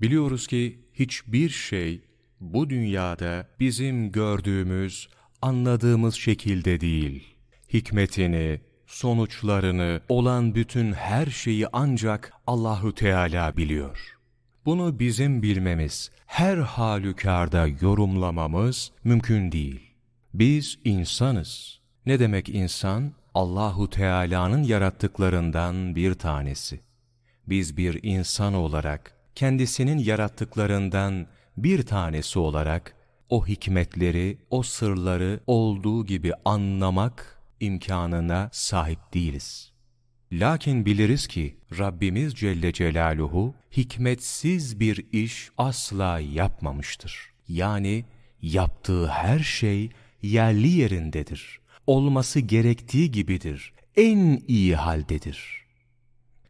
Biliyoruz ki hiçbir şey bu dünyada bizim gördüğümüz, anladığımız şekilde değil. Hikmetini, sonuçlarını, olan bütün her şeyi ancak Allahu Teala biliyor. Bunu bizim bilmemiz, her halükarda yorumlamamız mümkün değil. Biz insanız. Ne demek insan? Allahu Teala'nın yarattıklarından bir tanesi. Biz bir insan olarak kendisinin yarattıklarından bir tanesi olarak o hikmetleri, o sırları olduğu gibi anlamak imkanına sahip değiliz. Lakin biliriz ki Rabbimiz Celle Celaluhu hikmetsiz bir iş asla yapmamıştır. Yani yaptığı her şey yerli yerindedir. Olması gerektiği gibidir. En iyi haldedir.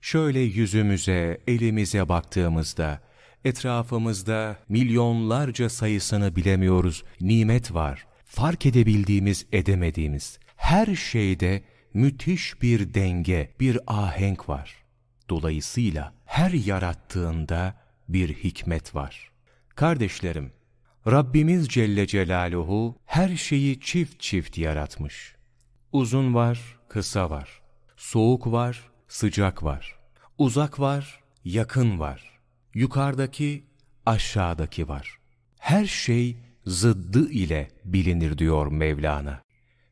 Şöyle yüzümüze, elimize baktığımızda, etrafımızda milyonlarca sayısını bilemiyoruz nimet var. Fark edebildiğimiz, edemediğimiz her şeyde müthiş bir denge, bir ahenk var. Dolayısıyla her yarattığında bir hikmet var. Kardeşlerim, Rabbimiz Celle Celaluhu her şeyi çift çift yaratmış. Uzun var, kısa var. Soğuk var, sıcak var. Uzak var, yakın var. Yukarıdaki, aşağıdaki var. Her şey zıddı ile bilinir diyor Mevlana.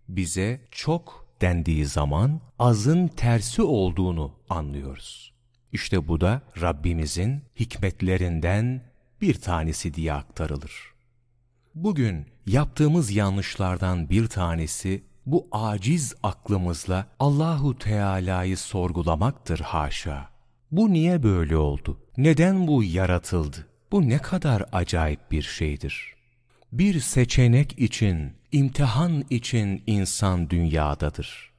Bize çok dendiği zaman azın tersi olduğunu anlıyoruz. İşte bu da Rabbimizin hikmetlerinden bir tanesi diye aktarılır. Bugün yaptığımız yanlışlardan bir tanesi bu aciz aklımızla Allahu Teala'yı sorgulamaktır haşa. Bu niye böyle oldu? Neden bu yaratıldı? Bu ne kadar acayip bir şeydir. Bir seçenek için, imtihan için insan dünyadadır.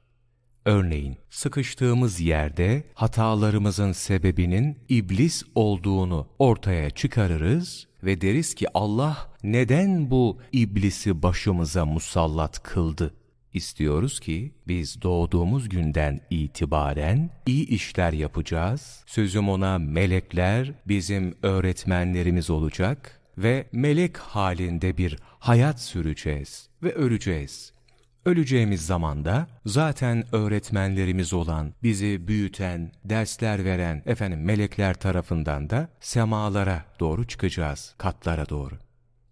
Örneğin sıkıştığımız yerde hatalarımızın sebebinin iblis olduğunu ortaya çıkarırız ve deriz ki Allah neden bu iblisi başımıza musallat kıldı? İstiyoruz ki biz doğduğumuz günden itibaren iyi işler yapacağız. Sözüm ona melekler bizim öğretmenlerimiz olacak ve melek halinde bir hayat süreceğiz ve öleceğiz. Öleceğimiz zamanda zaten öğretmenlerimiz olan, bizi büyüten, dersler veren efendim melekler tarafından da semalara doğru çıkacağız, katlara doğru.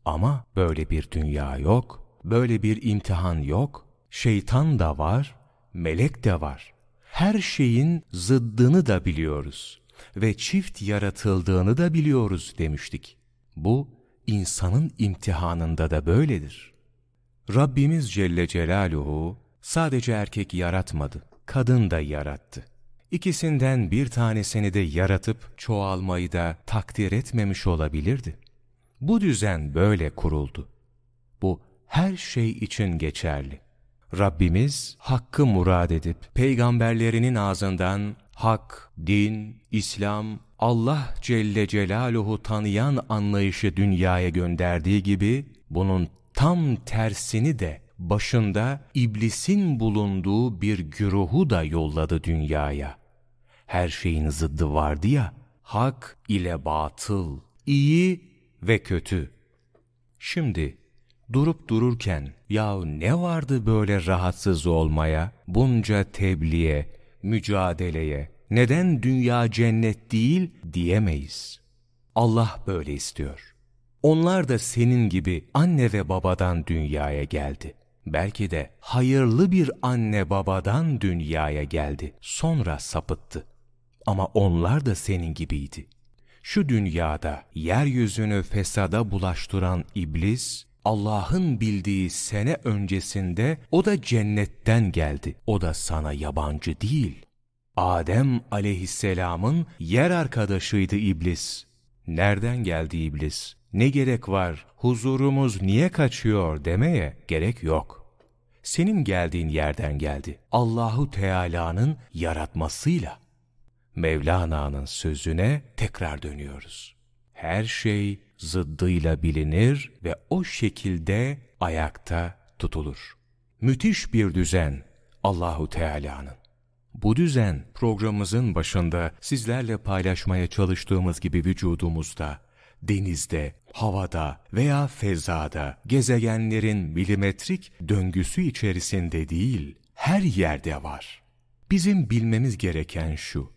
Ama böyle bir dünya yok, böyle bir imtihan yok, şeytan da var, melek de var. Her şeyin zıddını da biliyoruz ve çift yaratıldığını da biliyoruz demiştik. Bu insanın imtihanında da böyledir. Rabbimiz Celle Celaluhu sadece erkek yaratmadı, kadın da yarattı. İkisinden bir tanesini de yaratıp çoğalmayı da takdir etmemiş olabilirdi. Bu düzen böyle kuruldu. Bu her şey için geçerli. Rabbimiz hakkı murad edip peygamberlerinin ağzından hak, din, İslam, Allah Celle Celaluhu tanıyan anlayışı dünyaya gönderdiği gibi bunun tam tersini de başında iblisin bulunduğu bir güruhu da yolladı dünyaya. Her şeyin zıddı vardı ya, hak ile batıl, iyi ve kötü. Şimdi durup dururken ya ne vardı böyle rahatsız olmaya, bunca tebliğe, mücadeleye, neden dünya cennet değil diyemeyiz. Allah böyle istiyor. Onlar da senin gibi anne ve babadan dünyaya geldi. Belki de hayırlı bir anne babadan dünyaya geldi. Sonra sapıttı. Ama onlar da senin gibiydi. Şu dünyada yeryüzünü fesada bulaştıran iblis, Allah'ın bildiği sene öncesinde o da cennetten geldi. O da sana yabancı değil. Adem aleyhisselamın yer arkadaşıydı iblis. Nereden geldi iblis? Ne gerek var, huzurumuz niye kaçıyor demeye gerek yok. Senin geldiğin yerden geldi. Allahu Teala'nın yaratmasıyla. Mevlana'nın sözüne tekrar dönüyoruz. Her şey zıddıyla bilinir ve o şekilde ayakta tutulur. Müthiş bir düzen Allahu Teala'nın. Bu düzen programımızın başında sizlerle paylaşmaya çalıştığımız gibi vücudumuzda, denizde, havada veya fezada, gezegenlerin milimetrik döngüsü içerisinde değil, her yerde var. Bizim bilmemiz gereken şu,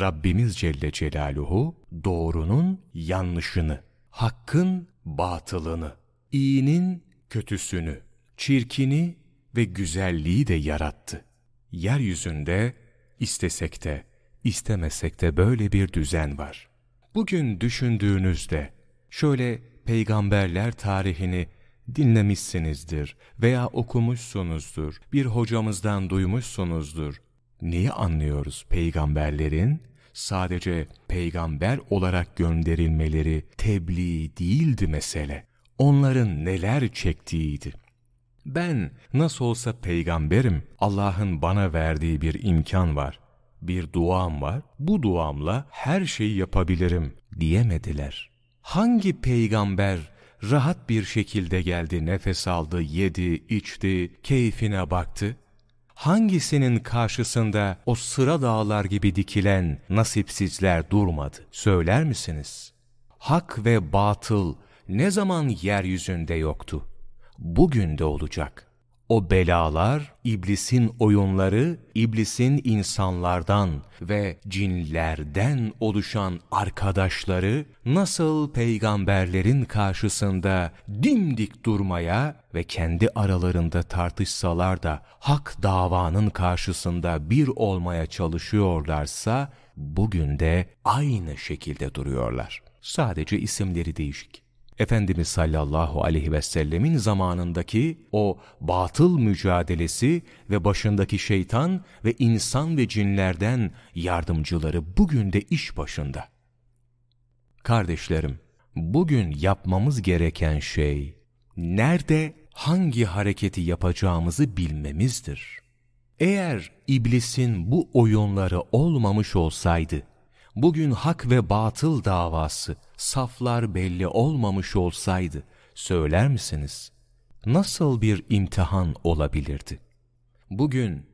Rabbimiz Celle Celaluhu doğrunun yanlışını, hakkın batılını, iyinin kötüsünü, çirkini ve güzelliği de yarattı. Yeryüzünde istesek de, istemesek de böyle bir düzen var. Bugün düşündüğünüzde şöyle peygamberler tarihini dinlemişsinizdir veya okumuşsunuzdur, bir hocamızdan duymuşsunuzdur. Neyi anlıyoruz peygamberlerin? Sadece peygamber olarak gönderilmeleri tebliğ değildi mesele. Onların neler çektiğiydi. Ben nasıl olsa peygamberim, Allah'ın bana verdiği bir imkan var, bir duam var, bu duamla her şeyi yapabilirim diyemediler. Hangi peygamber rahat bir şekilde geldi, nefes aldı, yedi, içti, keyfine baktı? Hangisinin karşısında o sıra dağlar gibi dikilen nasipsizler durmadı? Söyler misiniz? Hak ve batıl ne zaman yeryüzünde yoktu? Bugün de olacak. O belalar, iblisin oyunları, iblisin insanlardan ve cinlerden oluşan arkadaşları nasıl peygamberlerin karşısında dimdik durmaya ve kendi aralarında tartışsalar da hak davanın karşısında bir olmaya çalışıyorlarsa bugün de aynı şekilde duruyorlar. Sadece isimleri değişik. Efendimiz sallallahu aleyhi ve sellemin zamanındaki o batıl mücadelesi ve başındaki şeytan ve insan ve cinlerden yardımcıları bugün de iş başında. Kardeşlerim, bugün yapmamız gereken şey, nerede hangi hareketi yapacağımızı bilmemizdir. Eğer iblisin bu oyunları olmamış olsaydı, bugün hak ve batıl davası, saflar belli olmamış olsaydı, söyler misiniz? Nasıl bir imtihan olabilirdi? Bugün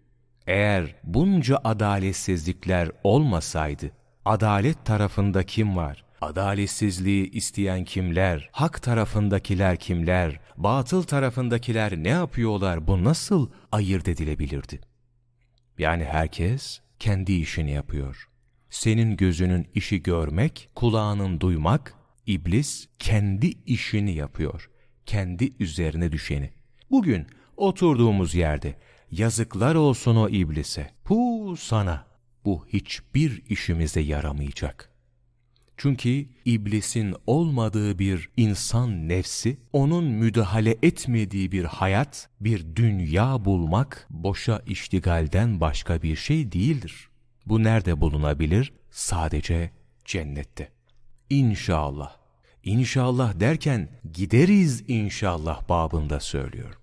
eğer bunca adaletsizlikler olmasaydı, adalet tarafında kim var? Adaletsizliği isteyen kimler? Hak tarafındakiler kimler? Batıl tarafındakiler ne yapıyorlar? Bu nasıl ayırt edilebilirdi? Yani herkes kendi işini yapıyor senin gözünün işi görmek, kulağının duymak, iblis kendi işini yapıyor. Kendi üzerine düşeni. Bugün oturduğumuz yerde yazıklar olsun o iblise. Hu sana. Bu hiçbir işimize yaramayacak. Çünkü iblisin olmadığı bir insan nefsi, onun müdahale etmediği bir hayat, bir dünya bulmak boşa iştigalden başka bir şey değildir. Bu nerede bulunabilir? Sadece cennette. İnşallah. İnşallah derken gideriz inşallah babında söylüyor.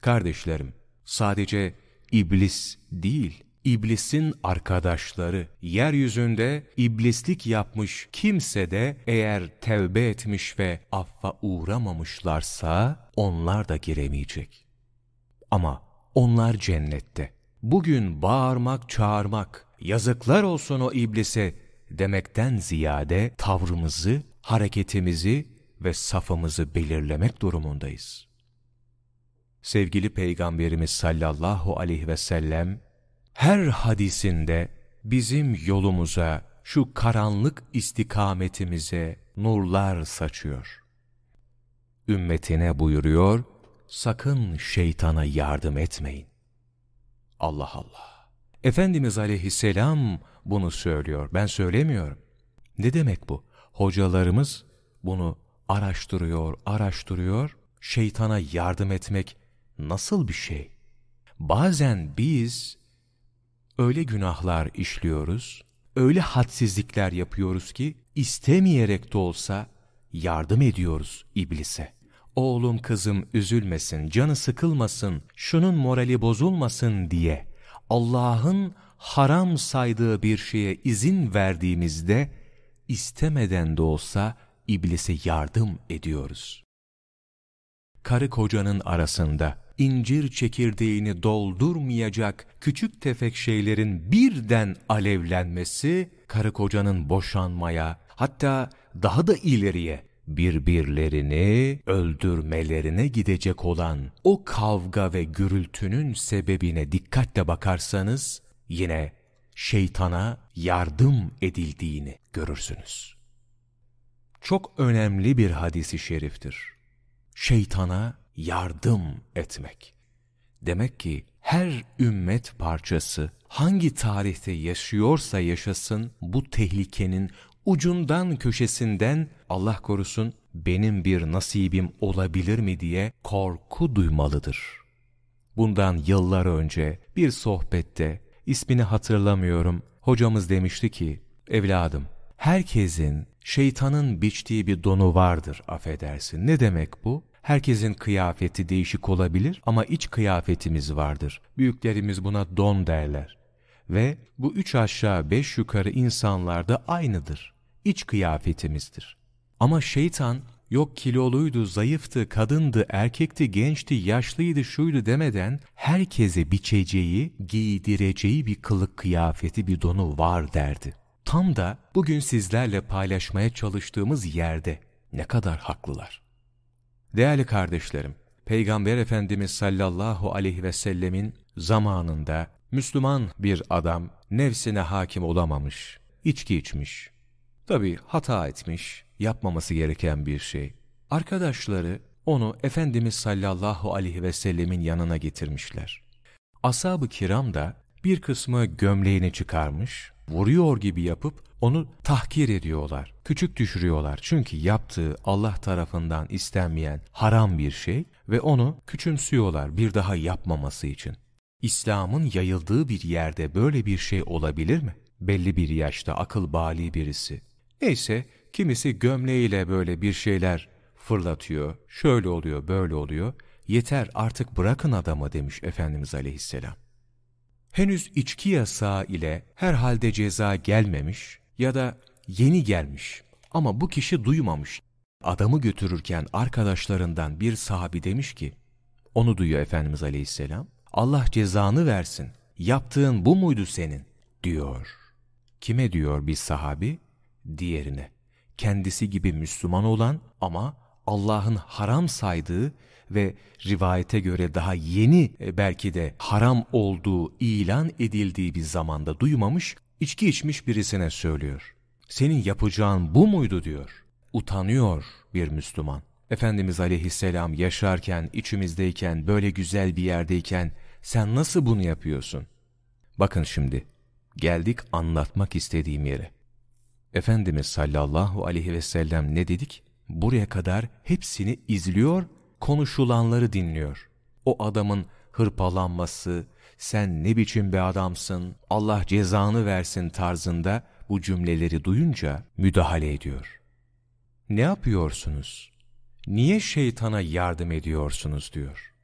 Kardeşlerim, sadece iblis değil, iblisin arkadaşları, yeryüzünde iblislik yapmış kimse de eğer tevbe etmiş ve affa uğramamışlarsa onlar da giremeyecek. Ama onlar cennette. Bugün bağırmak, çağırmak, yazıklar olsun o iblise demekten ziyade tavrımızı, hareketimizi ve safımızı belirlemek durumundayız. Sevgili Peygamberimiz sallallahu aleyhi ve sellem her hadisinde bizim yolumuza, şu karanlık istikametimize nurlar saçıyor. Ümmetine buyuruyor, sakın şeytana yardım etmeyin. Allah Allah. Efendimiz aleyhisselam bunu söylüyor. Ben söylemiyorum. Ne demek bu? Hocalarımız bunu araştırıyor, araştırıyor. Şeytana yardım etmek nasıl bir şey? Bazen biz öyle günahlar işliyoruz, öyle hadsizlikler yapıyoruz ki istemeyerek de olsa yardım ediyoruz iblise. Oğlum kızım üzülmesin, canı sıkılmasın, şunun morali bozulmasın diye Allah'ın haram saydığı bir şeye izin verdiğimizde istemeden de olsa iblise yardım ediyoruz. Karı kocanın arasında incir çekirdeğini doldurmayacak küçük tefek şeylerin birden alevlenmesi, karı kocanın boşanmaya, hatta daha da ileriye birbirlerini öldürmelerine gidecek olan o kavga ve gürültünün sebebine dikkatle bakarsanız yine şeytana yardım edildiğini görürsünüz. Çok önemli bir hadisi şeriftir. Şeytana yardım etmek. Demek ki her ümmet parçası hangi tarihte yaşıyorsa yaşasın bu tehlikenin ucundan köşesinden Allah korusun benim bir nasibim olabilir mi diye korku duymalıdır. Bundan yıllar önce bir sohbette ismini hatırlamıyorum hocamız demişti ki evladım herkesin şeytanın biçtiği bir donu vardır affedersin. Ne demek bu? Herkesin kıyafeti değişik olabilir ama iç kıyafetimiz vardır. Büyüklerimiz buna don derler. Ve bu üç aşağı beş yukarı insanlarda aynıdır. İç kıyafetimizdir. Ama şeytan yok kiloluydu, zayıftı, kadındı, erkekti, gençti, yaşlıydı, şuydu demeden herkese biçeceği, giydireceği bir kılık kıyafeti, bir donu var derdi. Tam da bugün sizlerle paylaşmaya çalıştığımız yerde ne kadar haklılar. Değerli kardeşlerim, Peygamber Efendimiz sallallahu aleyhi ve sellemin zamanında Müslüman bir adam nefsine hakim olamamış, içki içmiş. Tabi hata etmiş, yapmaması gereken bir şey. Arkadaşları onu Efendimiz sallallahu aleyhi ve sellemin yanına getirmişler. Ashab-ı kiram da bir kısmı gömleğini çıkarmış, vuruyor gibi yapıp onu tahkir ediyorlar, küçük düşürüyorlar. Çünkü yaptığı Allah tarafından istenmeyen haram bir şey ve onu küçümsüyorlar bir daha yapmaması için. İslam'ın yayıldığı bir yerde böyle bir şey olabilir mi? Belli bir yaşta akıl bali birisi. Neyse kimisi gömleğiyle böyle bir şeyler fırlatıyor, şöyle oluyor, böyle oluyor. Yeter artık bırakın adamı demiş Efendimiz Aleyhisselam. Henüz içki yasağı ile herhalde ceza gelmemiş ya da yeni gelmiş ama bu kişi duymamış. Adamı götürürken arkadaşlarından bir sahabi demiş ki, onu duyuyor Efendimiz Aleyhisselam, Allah cezanı versin, yaptığın bu muydu senin? diyor. Kime diyor bir sahabi? Diğerine. Kendisi gibi Müslüman olan ama Allah'ın haram saydığı ve rivayete göre daha yeni e, belki de haram olduğu ilan edildiği bir zamanda duymamış, içki içmiş birisine söylüyor. Senin yapacağın bu muydu diyor. Utanıyor bir Müslüman. Efendimiz aleyhisselam yaşarken, içimizdeyken, böyle güzel bir yerdeyken sen nasıl bunu yapıyorsun? Bakın şimdi, geldik anlatmak istediğim yere. Efendimiz sallallahu aleyhi ve sellem ne dedik? Buraya kadar hepsini izliyor, konuşulanları dinliyor. O adamın hırpalanması, sen ne biçim bir adamsın, Allah cezanı versin tarzında bu cümleleri duyunca müdahale ediyor. Ne yapıyorsunuz? Niye şeytana yardım ediyorsunuz diyor.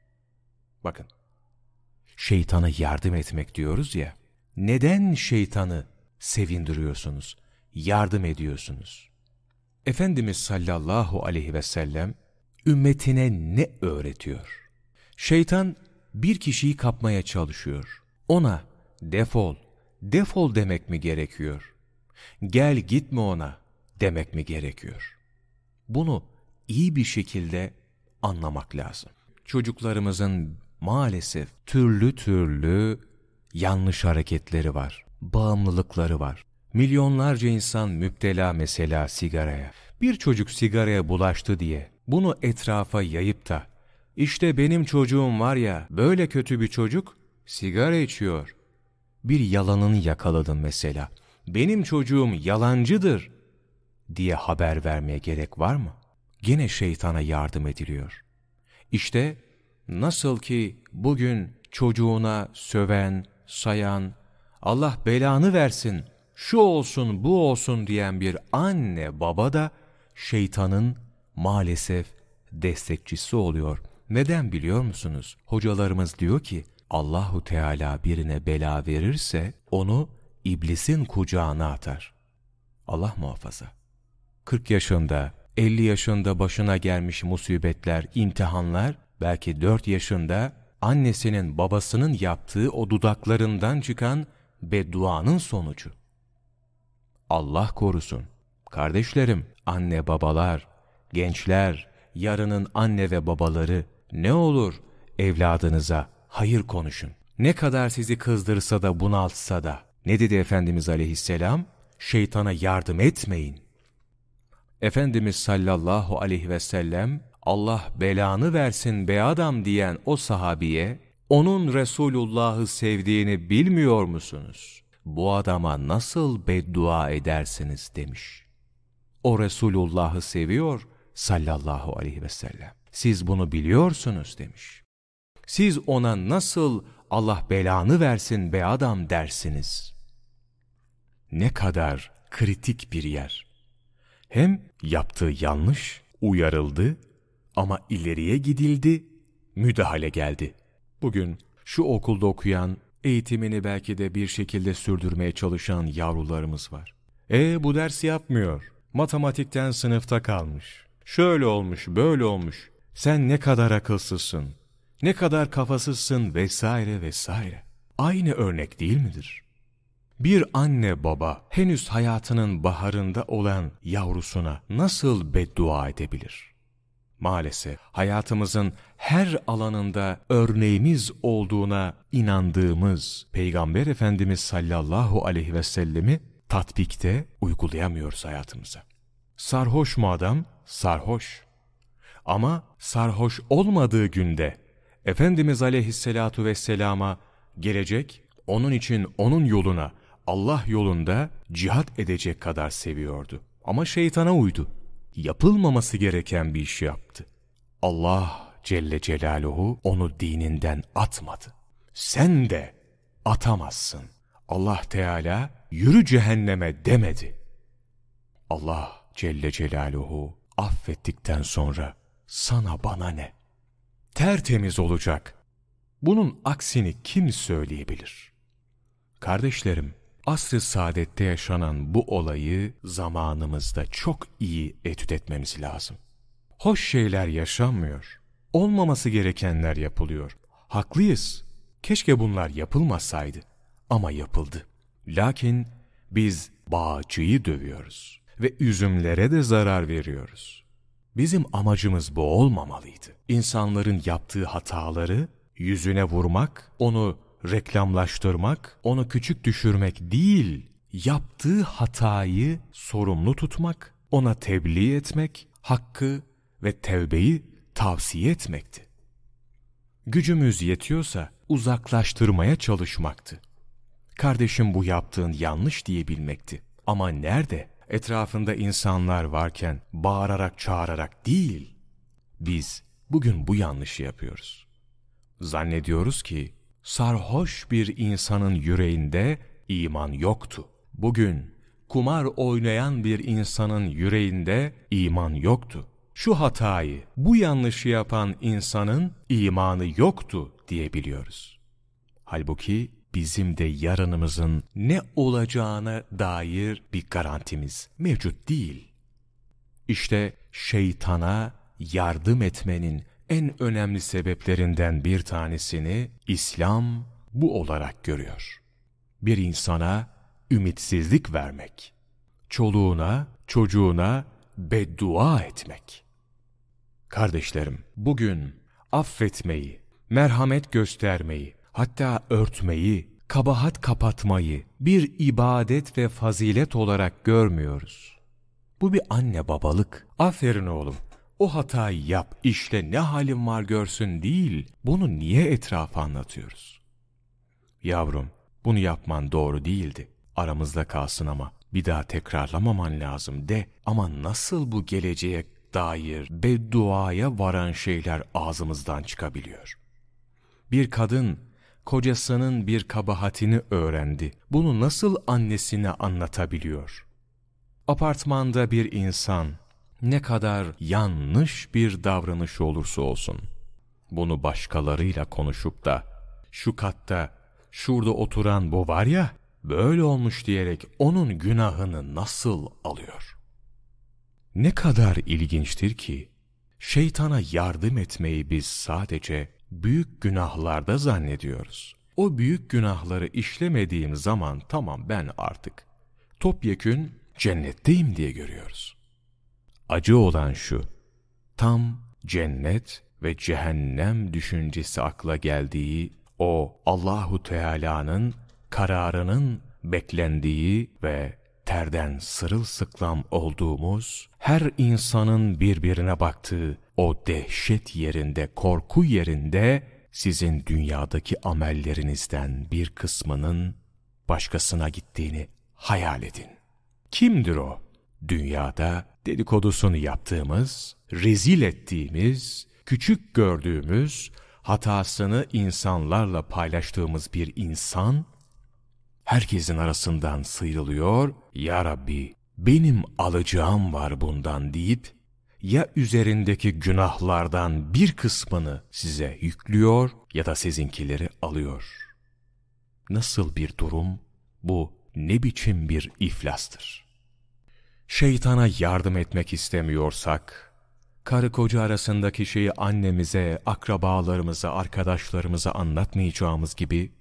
Bakın, şeytana yardım etmek diyoruz ya, neden şeytanı sevindiriyorsunuz, yardım ediyorsunuz? Efendimiz sallallahu aleyhi ve sellem ümmetine ne öğretiyor? Şeytan bir kişiyi kapmaya çalışıyor. Ona defol, defol demek mi gerekiyor? Gel gitme ona demek mi gerekiyor? Bunu iyi bir şekilde anlamak lazım. Çocuklarımızın maalesef türlü türlü yanlış hareketleri var, bağımlılıkları var. Milyonlarca insan müptela mesela sigaraya. Bir çocuk sigaraya bulaştı diye bunu etrafa yayıp da işte benim çocuğum var ya böyle kötü bir çocuk sigara içiyor. Bir yalanını yakaladın mesela. Benim çocuğum yalancıdır diye haber vermeye gerek var mı? Gene şeytana yardım ediliyor. İşte nasıl ki bugün çocuğuna söven, sayan, Allah belanı versin, şu olsun bu olsun diyen bir anne baba da şeytanın maalesef destekçisi oluyor. Neden biliyor musunuz? Hocalarımız diyor ki Allahu Teala birine bela verirse onu iblisin kucağına atar. Allah muhafaza. 40 yaşında, 50 yaşında başına gelmiş musibetler, imtihanlar, belki 4 yaşında annesinin babasının yaptığı o dudaklarından çıkan bedduanın sonucu. Allah korusun. Kardeşlerim, anne babalar, gençler, yarının anne ve babaları ne olur evladınıza hayır konuşun. Ne kadar sizi kızdırsa da bunaltsa da. Ne dedi Efendimiz aleyhisselam? Şeytana yardım etmeyin. Efendimiz sallallahu aleyhi ve sellem Allah belanı versin be adam diyen o sahabiye onun Resulullah'ı sevdiğini bilmiyor musunuz? Bu adama nasıl beddua edersiniz demiş. O Resulullah'ı seviyor sallallahu aleyhi ve sellem. Siz bunu biliyorsunuz demiş. Siz ona nasıl Allah belanı versin be adam dersiniz. Ne kadar kritik bir yer. Hem yaptığı yanlış, uyarıldı ama ileriye gidildi, müdahale geldi. Bugün şu okulda okuyan, eğitimini belki de bir şekilde sürdürmeye çalışan yavrularımız var. E bu ders yapmıyor. Matematikten sınıfta kalmış. Şöyle olmuş, böyle olmuş. Sen ne kadar akılsızsın, ne kadar kafasızsın vesaire vesaire. Aynı örnek değil midir? Bir anne baba henüz hayatının baharında olan yavrusuna nasıl beddua edebilir? Maalesef hayatımızın her alanında örneğimiz olduğuna inandığımız Peygamber Efendimiz sallallahu aleyhi ve sellemi tatbikte uygulayamıyoruz hayatımıza. Sarhoş mu adam? Sarhoş. Ama sarhoş olmadığı günde Efendimiz aleyhissalatu vesselama gelecek, onun için onun yoluna, Allah yolunda cihat edecek kadar seviyordu. Ama şeytana uydu. Yapılmaması gereken bir iş yaptı. Allah Celle Celaluhu onu dininden atmadı. Sen de atamazsın. Allah Teala yürü cehenneme demedi. Allah Celle Celaluhu affettikten sonra sana bana ne? Tertemiz olacak. Bunun aksini kim söyleyebilir? Kardeşlerim, asr-ı saadette yaşanan bu olayı zamanımızda çok iyi etüt etmemiz lazım. Hoş şeyler yaşanmıyor. Olmaması gerekenler yapılıyor. Haklıyız. Keşke bunlar yapılmasaydı. Ama yapıldı. Lakin biz bağcıyı dövüyoruz ve üzümlere de zarar veriyoruz. Bizim amacımız bu olmamalıydı. İnsanların yaptığı hataları yüzüne vurmak, onu reklamlaştırmak, onu küçük düşürmek değil, yaptığı hatayı sorumlu tutmak, ona tebliğ etmek, hakkı ve tevbeyi tavsiye etmekti. Gücümüz yetiyorsa uzaklaştırmaya çalışmaktı. Kardeşim bu yaptığın yanlış diyebilmekti. Ama nerede? Etrafında insanlar varken bağırarak çağırarak değil. Biz bugün bu yanlışı yapıyoruz. Zannediyoruz ki sarhoş bir insanın yüreğinde iman yoktu. Bugün kumar oynayan bir insanın yüreğinde iman yoktu. Şu hatayı, bu yanlışı yapan insanın imanı yoktu diyebiliyoruz. Halbuki bizim de yarınımızın ne olacağına dair bir garantimiz mevcut değil. İşte şeytana yardım etmenin en önemli sebeplerinden bir tanesini İslam bu olarak görüyor. Bir insana ümitsizlik vermek, çoluğuna, çocuğuna beddua etmek. Kardeşlerim, bugün affetmeyi, merhamet göstermeyi, hatta örtmeyi, kabahat kapatmayı bir ibadet ve fazilet olarak görmüyoruz. Bu bir anne babalık. Aferin oğlum, o hatayı yap, işte ne halin var görsün değil, bunu niye etrafa anlatıyoruz? Yavrum, bunu yapman doğru değildi. Aramızda kalsın ama bir daha tekrarlamaman lazım de. Ama nasıl bu geleceğe dair bedduaya varan şeyler ağzımızdan çıkabiliyor? Bir kadın kocasının bir kabahatini öğrendi. Bunu nasıl annesine anlatabiliyor? Apartmanda bir insan ne kadar yanlış bir davranış olursa olsun, bunu başkalarıyla konuşup da, şu katta, şurada oturan bu var ya, böyle olmuş diyerek onun günahını nasıl alıyor? Ne kadar ilginçtir ki, şeytana yardım etmeyi biz sadece büyük günahlarda zannediyoruz. O büyük günahları işlemediğim zaman tamam ben artık topyekün cennetteyim diye görüyoruz. Acı olan şu, tam cennet ve cehennem düşüncesi akla geldiği o Allahu Teala'nın kararının beklendiği ve terden sırılsıklam olduğumuz, her insanın birbirine baktığı o dehşet yerinde, korku yerinde sizin dünyadaki amellerinizden bir kısmının başkasına gittiğini hayal edin. Kimdir o? Dünyada dedikodusunu yaptığımız, rezil ettiğimiz, küçük gördüğümüz, hatasını insanlarla paylaştığımız bir insan, herkesin arasından sıyrılıyor, Ya Rabbi benim alacağım var bundan deyip, ya üzerindeki günahlardan bir kısmını size yüklüyor ya da sizinkileri alıyor. Nasıl bir durum? Bu ne biçim bir iflastır? Şeytana yardım etmek istemiyorsak, karı koca arasındaki şeyi annemize, akrabalarımıza, arkadaşlarımıza anlatmayacağımız gibi,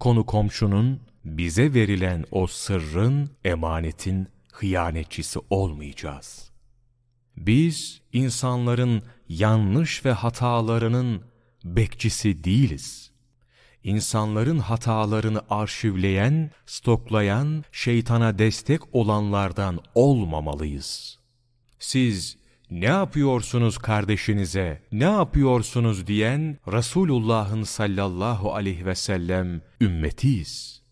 konu komşunun bize verilen o sırrın, emanetin hıyanetçisi olmayacağız. Biz insanların yanlış ve hatalarının bekçisi değiliz. İnsanların hatalarını arşivleyen, stoklayan, şeytana destek olanlardan olmamalıyız. Siz ne yapıyorsunuz kardeşinize, ne yapıyorsunuz diyen Resulullah'ın sallallahu aleyhi ve sellem ümmetiyiz.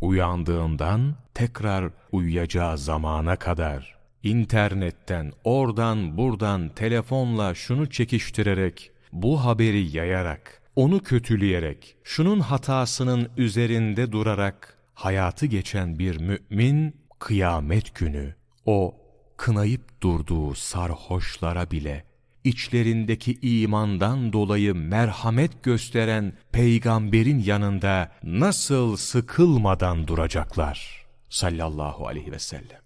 Uyandığından tekrar uyuyacağı zamana kadar internetten, oradan buradan telefonla şunu çekiştirerek, bu haberi yayarak, onu kötüleyerek, şunun hatasının üzerinde durarak hayatı geçen bir mümin kıyamet günü o kınayıp durduğu sarhoşlara bile içlerindeki imandan dolayı merhamet gösteren peygamberin yanında nasıl sıkılmadan duracaklar sallallahu aleyhi ve sellem.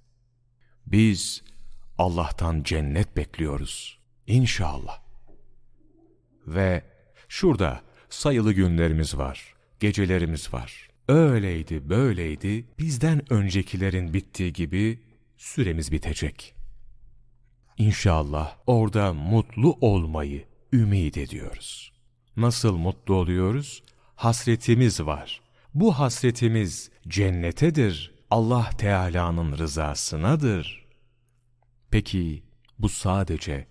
Biz Allah'tan cennet bekliyoruz. İnşallah. Ve şurada sayılı günlerimiz var, gecelerimiz var. Öyleydi, böyleydi, bizden öncekilerin bittiği gibi süremiz bitecek. İnşallah orada mutlu olmayı ümit ediyoruz. Nasıl mutlu oluyoruz? Hasretimiz var. Bu hasretimiz cennetedir, Allah Teala'nın rızasınadır. Peki bu sadece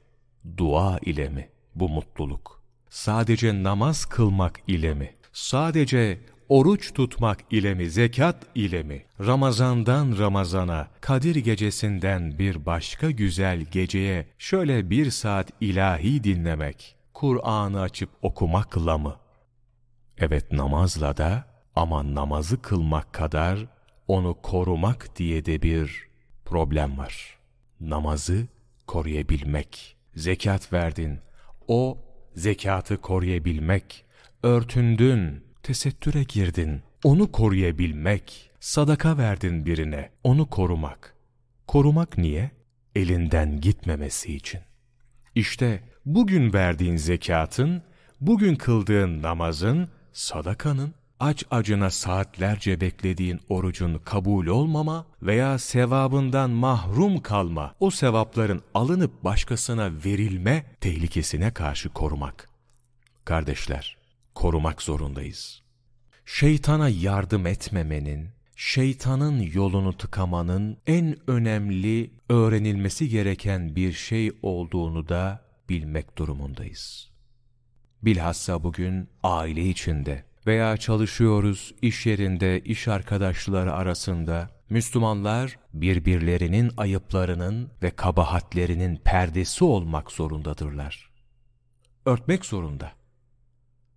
dua ile mi bu mutluluk? Sadece namaz kılmak ile mi? Sadece oruç tutmak ile mi, zekat ile mi? Ramazandan Ramazana, Kadir gecesinden bir başka güzel geceye şöyle bir saat ilahi dinlemek, Kur'an'ı açıp okumakla mı? Evet namazla da ama namazı kılmak kadar onu korumak diye de bir problem var. Namazı koruyabilmek. Zekat verdin. O zekatı koruyabilmek. Örtündün, tesettüre girdin. Onu koruyabilmek. Sadaka verdin birine. Onu korumak. Korumak niye? Elinden gitmemesi için. İşte bugün verdiğin zekatın, bugün kıldığın namazın, sadakanın, aç acına saatlerce beklediğin orucun kabul olmama veya sevabından mahrum kalma, o sevapların alınıp başkasına verilme tehlikesine karşı korumak. Kardeşler, korumak zorundayız. Şeytana yardım etmemenin, şeytanın yolunu tıkamanın en önemli öğrenilmesi gereken bir şey olduğunu da bilmek durumundayız. Bilhassa bugün aile içinde, veya çalışıyoruz iş yerinde, iş arkadaşları arasında, Müslümanlar birbirlerinin ayıplarının ve kabahatlerinin perdesi olmak zorundadırlar. Örtmek zorunda.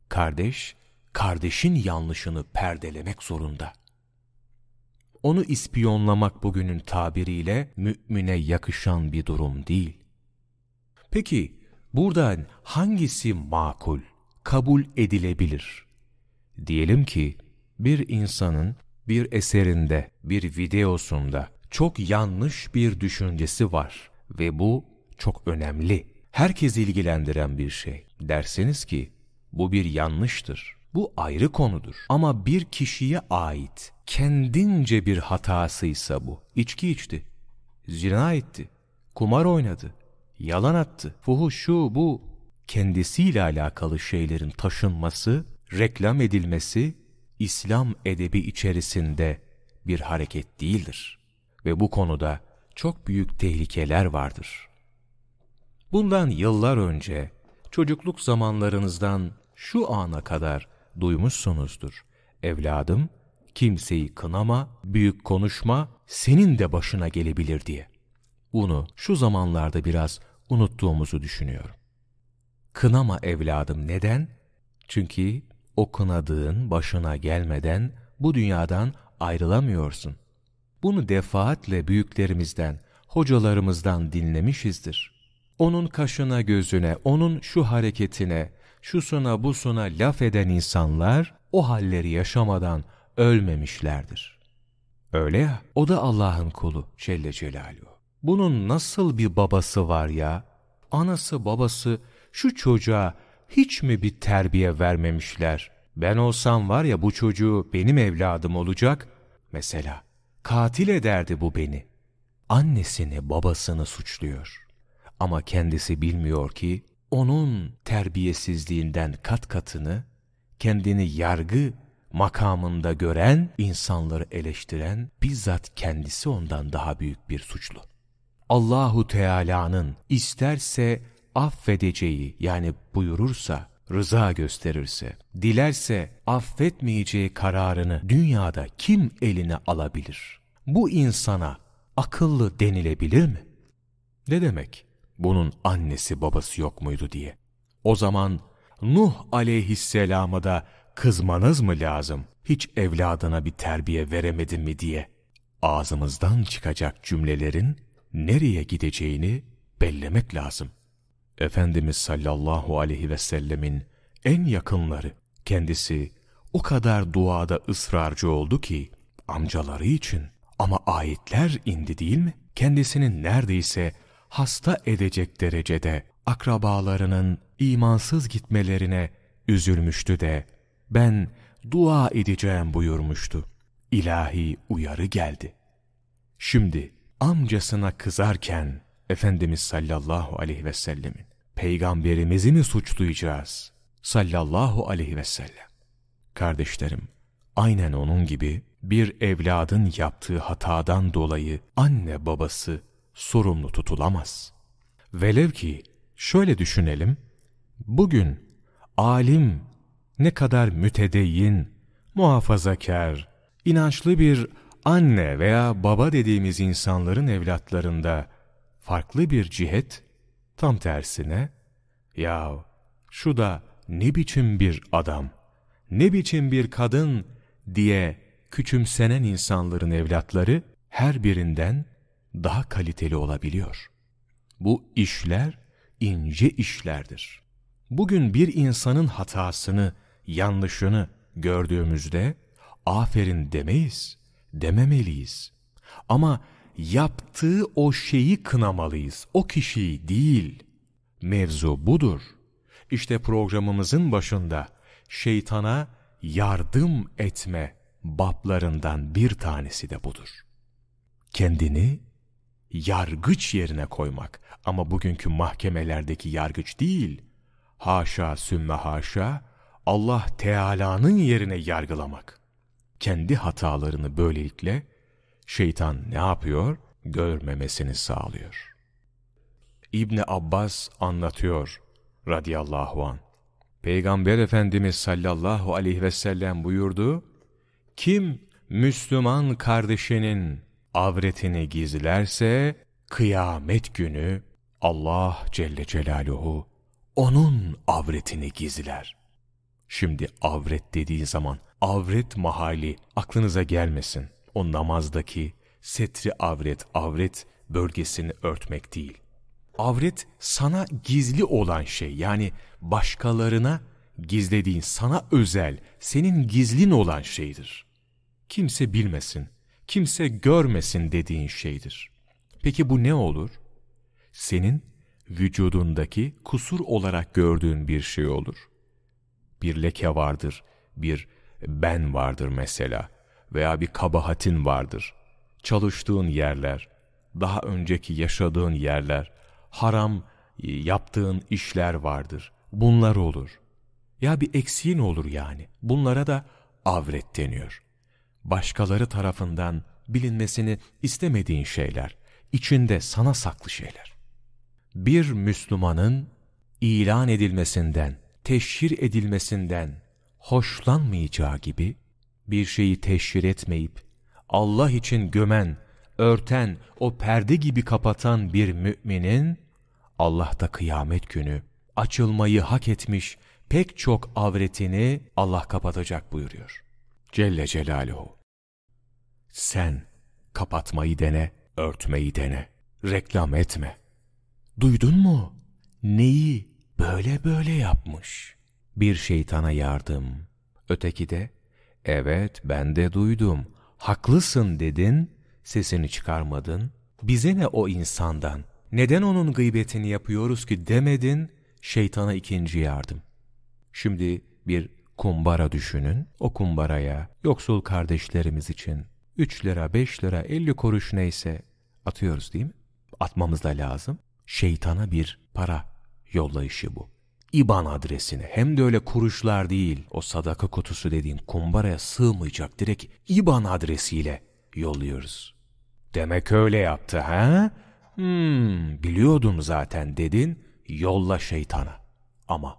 Kardeş, kardeşin yanlışını perdelemek zorunda. Onu ispiyonlamak bugünün tabiriyle mümine yakışan bir durum değil. Peki, buradan hangisi makul, kabul edilebilir? Diyelim ki bir insanın bir eserinde, bir videosunda çok yanlış bir düşüncesi var ve bu çok önemli. Herkes ilgilendiren bir şey. Derseniz ki bu bir yanlıştır. Bu ayrı konudur. Ama bir kişiye ait, kendince bir hatasıysa bu, içki içti, zina etti, kumar oynadı, yalan attı, fuhuş şu bu, kendisiyle alakalı şeylerin taşınması, reklam edilmesi, İslam edebi içerisinde bir hareket değildir. Ve bu konuda çok büyük tehlikeler vardır. Bundan yıllar önce, çocukluk zamanlarınızdan şu ana kadar duymuşsunuzdur. Evladım, kimseyi kınama, büyük konuşma, senin de başına gelebilir diye. Bunu şu zamanlarda biraz unuttuğumuzu düşünüyorum. Kınama evladım neden? Çünkü o kınadığın başına gelmeden bu dünyadan ayrılamıyorsun. Bunu defaatle büyüklerimizden, hocalarımızdan dinlemişizdir. Onun kaşına gözüne, onun şu hareketine, şusuna busuna laf eden insanlar o halleri yaşamadan ölmemişlerdir. Öyle ya, o da Allah'ın kulu Celle Celaluhu. Bunun nasıl bir babası var ya? Anası babası şu çocuğa hiç mi bir terbiye vermemişler? Ben olsam var ya bu çocuğu benim evladım olacak. Mesela katil ederdi bu beni. Annesini babasını suçluyor. Ama kendisi bilmiyor ki onun terbiyesizliğinden kat katını kendini yargı makamında gören, insanları eleştiren bizzat kendisi ondan daha büyük bir suçlu. Allahu Teala'nın isterse affedeceği yani buyurursa, rıza gösterirse, dilerse affetmeyeceği kararını dünyada kim eline alabilir? Bu insana akıllı denilebilir mi? Ne demek? Bunun annesi babası yok muydu diye. O zaman Nuh aleyhisselama da kızmanız mı lazım? Hiç evladına bir terbiye veremedin mi diye. Ağzımızdan çıkacak cümlelerin nereye gideceğini bellemek lazım. Efendimiz sallallahu aleyhi ve sellemin en yakınları kendisi o kadar duada ısrarcı oldu ki amcaları için ama ayetler indi değil mi? Kendisinin neredeyse hasta edecek derecede akrabalarının imansız gitmelerine üzülmüştü de ben dua edeceğim buyurmuştu. İlahi uyarı geldi. Şimdi amcasına kızarken Efendimiz sallallahu aleyhi ve sellemin peygamberimizi mi suçlayacağız? Sallallahu aleyhi ve sellem. Kardeşlerim, aynen onun gibi bir evladın yaptığı hatadan dolayı anne babası sorumlu tutulamaz. Velev ki şöyle düşünelim, bugün alim ne kadar mütedeyyin, muhafazakar, inançlı bir anne veya baba dediğimiz insanların evlatlarında farklı bir cihet, tam tersine, ya şu da ne biçim bir adam, ne biçim bir kadın diye küçümsenen insanların evlatları her birinden daha kaliteli olabiliyor. Bu işler ince işlerdir. Bugün bir insanın hatasını, yanlışını gördüğümüzde aferin demeyiz, dememeliyiz. Ama yaptığı o şeyi kınamalıyız, o kişiyi değil. Mevzu budur. İşte programımızın başında şeytana yardım etme bablarından bir tanesi de budur. Kendini yargıç yerine koymak ama bugünkü mahkemelerdeki yargıç değil, haşa sümme haşa, Allah Teala'nın yerine yargılamak. Kendi hatalarını böylelikle şeytan ne yapıyor? Görmemesini sağlıyor. İbni Abbas anlatıyor radıyallahu an. Peygamber Efendimiz sallallahu aleyhi ve sellem buyurdu, Kim Müslüman kardeşinin avretini gizlerse, kıyamet günü Allah Celle Celaluhu onun avretini gizler. Şimdi avret dediği zaman avret mahali aklınıza gelmesin. O namazdaki setri avret, avret bölgesini örtmek değil. Avret sana gizli olan şey yani başkalarına gizlediğin sana özel, senin gizlin olan şeydir. Kimse bilmesin, kimse görmesin dediğin şeydir. Peki bu ne olur? Senin vücudundaki kusur olarak gördüğün bir şey olur. Bir leke vardır, bir ben vardır mesela. Veya bir kabahatin vardır. Çalıştığın yerler, daha önceki yaşadığın yerler, haram e, yaptığın işler vardır. Bunlar olur. Ya bir eksiğin olur yani. Bunlara da avret deniyor. Başkaları tarafından bilinmesini istemediğin şeyler, içinde sana saklı şeyler. Bir Müslümanın ilan edilmesinden, teşhir edilmesinden hoşlanmayacağı gibi bir şeyi teşhir etmeyip Allah için gömen, örten, o perde gibi kapatan bir müminin Allah da kıyamet günü açılmayı hak etmiş pek çok avretini Allah kapatacak buyuruyor. Celle Celaluhu. Sen kapatmayı dene, örtmeyi dene. Reklam etme. Duydun mu? Neyi böyle böyle yapmış? Bir şeytana yardım. Öteki de, evet ben de duydum. Haklısın dedin, sesini çıkarmadın. Bize ne o insandan? Neden onun gıybetini yapıyoruz ki demedin, şeytana ikinci yardım. Şimdi bir kumbara düşünün. O kumbaraya yoksul kardeşlerimiz için 3 lira, 5 lira, 50 kuruş neyse atıyoruz değil mi? Atmamız da lazım. Şeytana bir para yollayışı bu. İban adresini hem de öyle kuruşlar değil o sadaka kutusu dediğin kumbaraya sığmayacak direkt İban adresiyle yolluyoruz. Demek öyle yaptı ha? Hmm, biliyordum zaten dedin yolla şeytana. Ama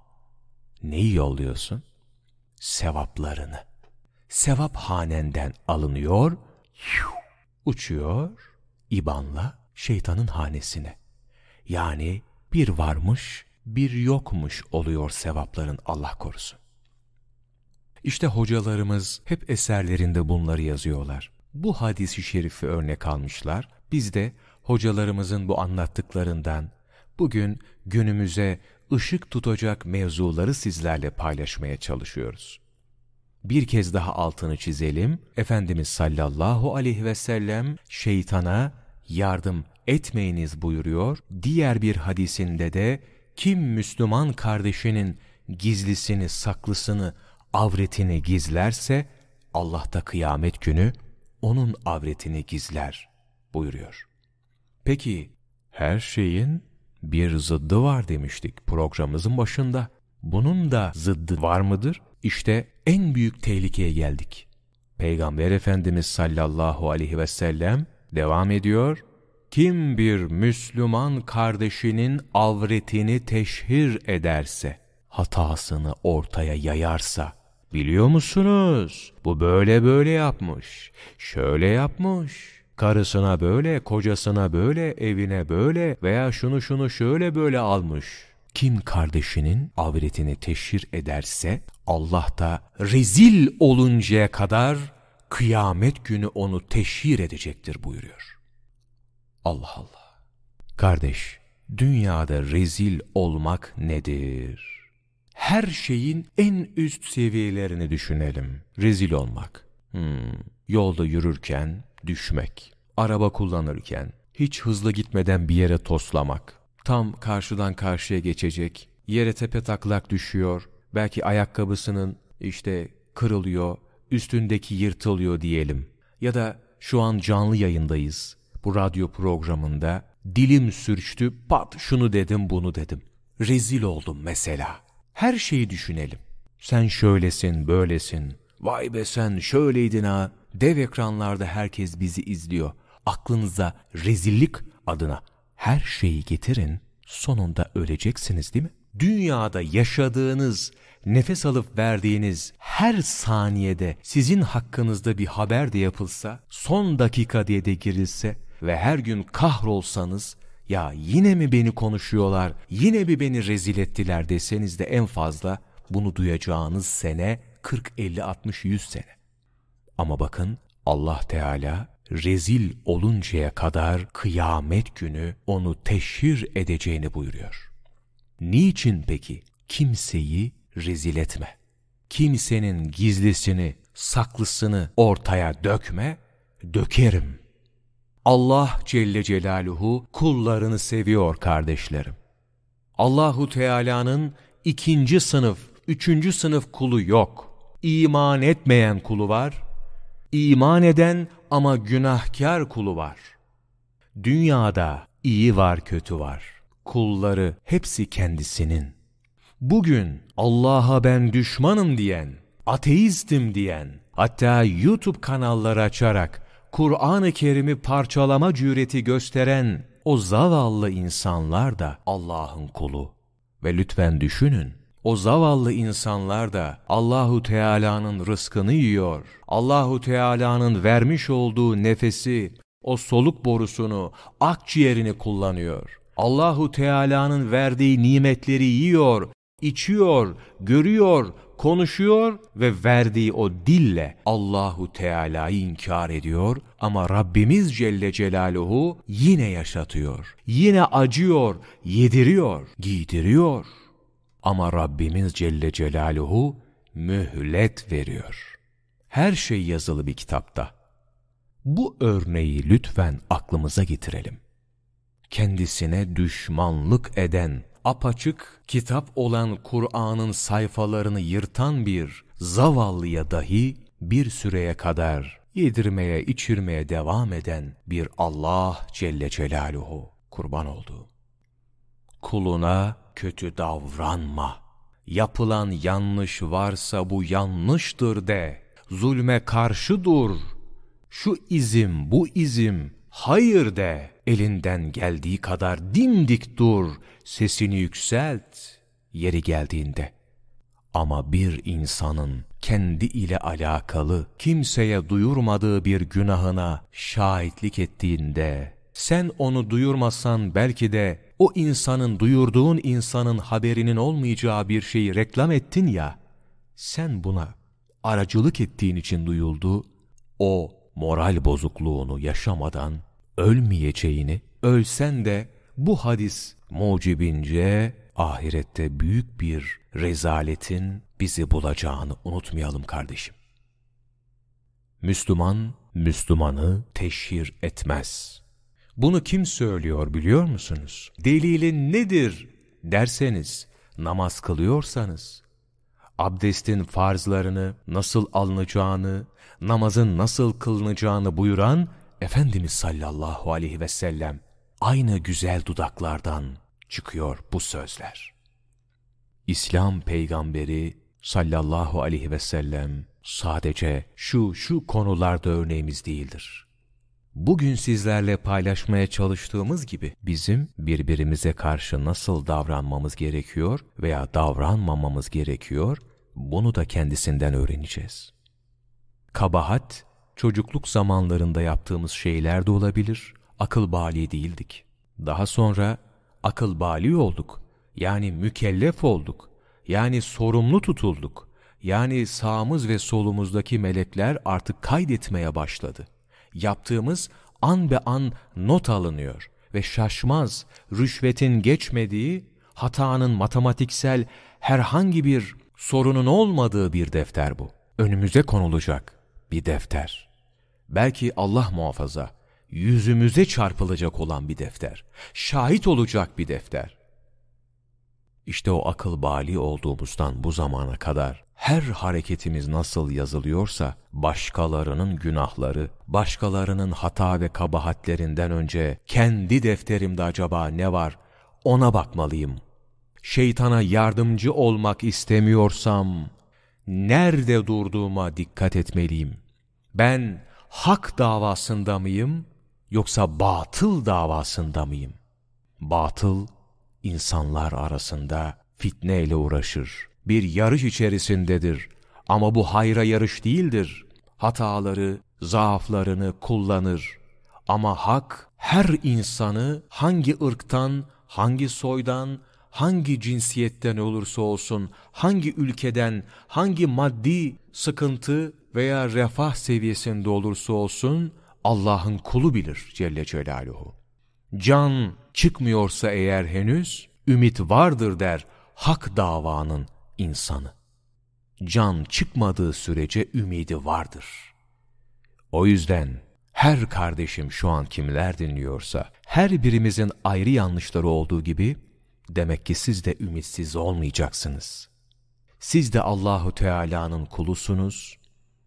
neyi yolluyorsun? Sevaplarını. Sevap hanenden alınıyor, uçuyor İban'la şeytanın hanesine. Yani bir varmış, bir yokmuş oluyor sevapların Allah korusun. İşte hocalarımız hep eserlerinde bunları yazıyorlar. Bu hadisi şerifi örnek almışlar. Biz de hocalarımızın bu anlattıklarından bugün günümüze ışık tutacak mevzuları sizlerle paylaşmaya çalışıyoruz. Bir kez daha altını çizelim. Efendimiz sallallahu aleyhi ve sellem şeytana yardım etmeyiniz buyuruyor. Diğer bir hadisinde de kim Müslüman kardeşinin gizlisini, saklısını, avretini gizlerse Allah da kıyamet günü onun avretini gizler buyuruyor. Peki her şeyin bir zıddı var demiştik programımızın başında. Bunun da zıddı var mıdır? İşte en büyük tehlikeye geldik. Peygamber Efendimiz sallallahu aleyhi ve sellem devam ediyor. Kim bir Müslüman kardeşinin avretini teşhir ederse, hatasını ortaya yayarsa, biliyor musunuz? Bu böyle böyle yapmış, şöyle yapmış, Karısına böyle, kocasına böyle, evine böyle veya şunu şunu şöyle böyle almış. Kim kardeşinin avretini teşhir ederse Allah da rezil oluncaya kadar kıyamet günü onu teşhir edecektir buyuruyor. Allah Allah. Kardeş, dünyada rezil olmak nedir? Her şeyin en üst seviyelerini düşünelim. Rezil olmak. Hmm, yolda yürürken düşmek, araba kullanırken hiç hızlı gitmeden bir yere toslamak, tam karşıdan karşıya geçecek, yere tepe taklak düşüyor, belki ayakkabısının işte kırılıyor, üstündeki yırtılıyor diyelim. Ya da şu an canlı yayındayız. Bu radyo programında dilim sürçtü, pat şunu dedim bunu dedim. Rezil oldum mesela. Her şeyi düşünelim. Sen şöylesin, böylesin. Vay be sen şöyleydin ha. Dev ekranlarda herkes bizi izliyor. Aklınıza rezillik adına her şeyi getirin, sonunda öleceksiniz değil mi? Dünyada yaşadığınız, nefes alıp verdiğiniz her saniyede sizin hakkınızda bir haber de yapılsa, son dakika diye de girilse ve her gün kahrolsanız, ya yine mi beni konuşuyorlar, yine mi beni rezil ettiler deseniz de en fazla bunu duyacağınız sene 40, 50, 60, 100 sene. Ama bakın Allah Teala rezil oluncaya kadar kıyamet günü onu teşhir edeceğini buyuruyor. Niçin peki? Kimseyi rezil etme. Kimsenin gizlisini, saklısını ortaya dökme, dökerim. Allah Celle Celaluhu kullarını seviyor kardeşlerim. Allahu Teala'nın ikinci sınıf, üçüncü sınıf kulu yok. İman etmeyen kulu var, iman eden ama günahkar kulu var. Dünyada iyi var kötü var. Kulları hepsi kendisinin. Bugün Allah'a ben düşmanım diyen, ateistim diyen, hatta YouTube kanalları açarak Kur'an-ı Kerim'i parçalama cüreti gösteren o zavallı insanlar da Allah'ın kulu. Ve lütfen düşünün, o zavallı insanlar da Allahu Teala'nın rızkını yiyor. Allahu Teala'nın vermiş olduğu nefesi, o soluk borusunu, akciğerini kullanıyor. Allahu Teala'nın verdiği nimetleri yiyor, içiyor, görüyor, konuşuyor ve verdiği o dille Allahu Teala'yı inkar ediyor ama Rabbimiz Celle Celaluhu yine yaşatıyor. Yine acıyor, yediriyor, giydiriyor. Ama Rabbimiz Celle Celaluhu mühlet veriyor. Her şey yazılı bir kitapta. Bu örneği lütfen aklımıza getirelim. Kendisine düşmanlık eden, apaçık kitap olan Kur'an'ın sayfalarını yırtan bir zavallıya dahi bir süreye kadar yedirmeye, içirmeye devam eden bir Allah Celle Celaluhu kurban oldu. Kuluna kötü davranma. Yapılan yanlış varsa bu yanlıştır de. Zulme karşı dur. Şu izim, bu izim, hayır de. Elinden geldiği kadar dimdik dur. Sesini yükselt. Yeri geldiğinde. Ama bir insanın kendi ile alakalı kimseye duyurmadığı bir günahına şahitlik ettiğinde, sen onu duyurmasan belki de o insanın duyurduğun insanın haberinin olmayacağı bir şeyi reklam ettin ya, sen buna aracılık ettiğin için duyuldu, o moral bozukluğunu yaşamadan ölmeyeceğini, ölsen de bu hadis mucibince ahirette büyük bir rezaletin bizi bulacağını unutmayalım kardeşim. Müslüman, Müslümanı teşhir etmez. Bunu kim söylüyor biliyor musunuz? Delili nedir derseniz, namaz kılıyorsanız, abdestin farzlarını nasıl alınacağını, namazın nasıl kılınacağını buyuran Efendimiz sallallahu aleyhi ve sellem aynı güzel dudaklardan çıkıyor bu sözler. İslam peygamberi sallallahu aleyhi ve sellem sadece şu şu konularda örneğimiz değildir. Bugün sizlerle paylaşmaya çalıştığımız gibi bizim birbirimize karşı nasıl davranmamız gerekiyor veya davranmamamız gerekiyor bunu da kendisinden öğreneceğiz. Kabahat çocukluk zamanlarında yaptığımız şeyler de olabilir, akıl bali değildik. Daha sonra akıl bali olduk, yani mükellef olduk, yani sorumlu tutulduk, yani sağımız ve solumuzdaki melekler artık kaydetmeye başladı. Yaptığımız an be an not alınıyor ve şaşmaz, rüşvetin geçmediği, hatanın matematiksel herhangi bir sorunun olmadığı bir defter bu. Önümüze konulacak bir defter. Belki Allah muhafaza, yüzümüze çarpılacak olan bir defter. Şahit olacak bir defter. İşte o akıl bali olduğumuzdan bu zamana kadar her hareketimiz nasıl yazılıyorsa, başkalarının günahları, başkalarının hata ve kabahatlerinden önce kendi defterimde acaba ne var ona bakmalıyım. Şeytana yardımcı olmak istemiyorsam, nerede durduğuma dikkat etmeliyim. Ben hak davasında mıyım yoksa batıl davasında mıyım? Batıl, insanlar arasında fitneyle uğraşır. Bir yarış içerisindedir. Ama bu hayra yarış değildir. Hataları, zaaflarını kullanır. Ama hak her insanı hangi ırktan, hangi soydan, hangi cinsiyetten olursa olsun, hangi ülkeden, hangi maddi sıkıntı veya refah seviyesinde olursa olsun Allah'ın kulu bilir Celle Celaluhu. Can çıkmıyorsa eğer henüz ümit vardır der hak davanın insanı. Can çıkmadığı sürece ümidi vardır. O yüzden her kardeşim şu an kimler dinliyorsa, her birimizin ayrı yanlışları olduğu gibi, demek ki siz de ümitsiz olmayacaksınız. Siz de Allahu Teala'nın kulusunuz.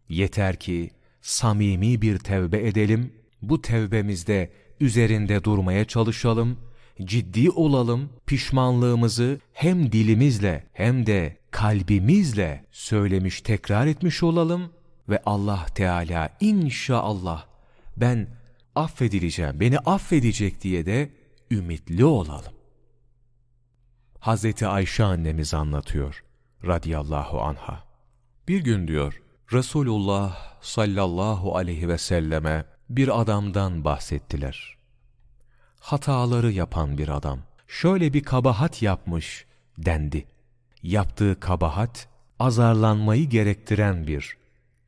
Yeter ki samimi bir tevbe edelim. Bu tevbemizde üzerinde durmaya çalışalım. Ciddi olalım. Pişmanlığımızı hem dilimizle hem de kalbimizle söylemiş, tekrar etmiş olalım ve Allah Teala inşallah ben affedileceğim, beni affedecek diye de ümitli olalım. Hazreti Ayşe annemiz anlatıyor radiyallahu anha. Bir gün diyor Resulullah sallallahu aleyhi ve selleme bir adamdan bahsettiler. Hataları yapan bir adam. Şöyle bir kabahat yapmış dendi. Yaptığı kabahat azarlanmayı gerektiren bir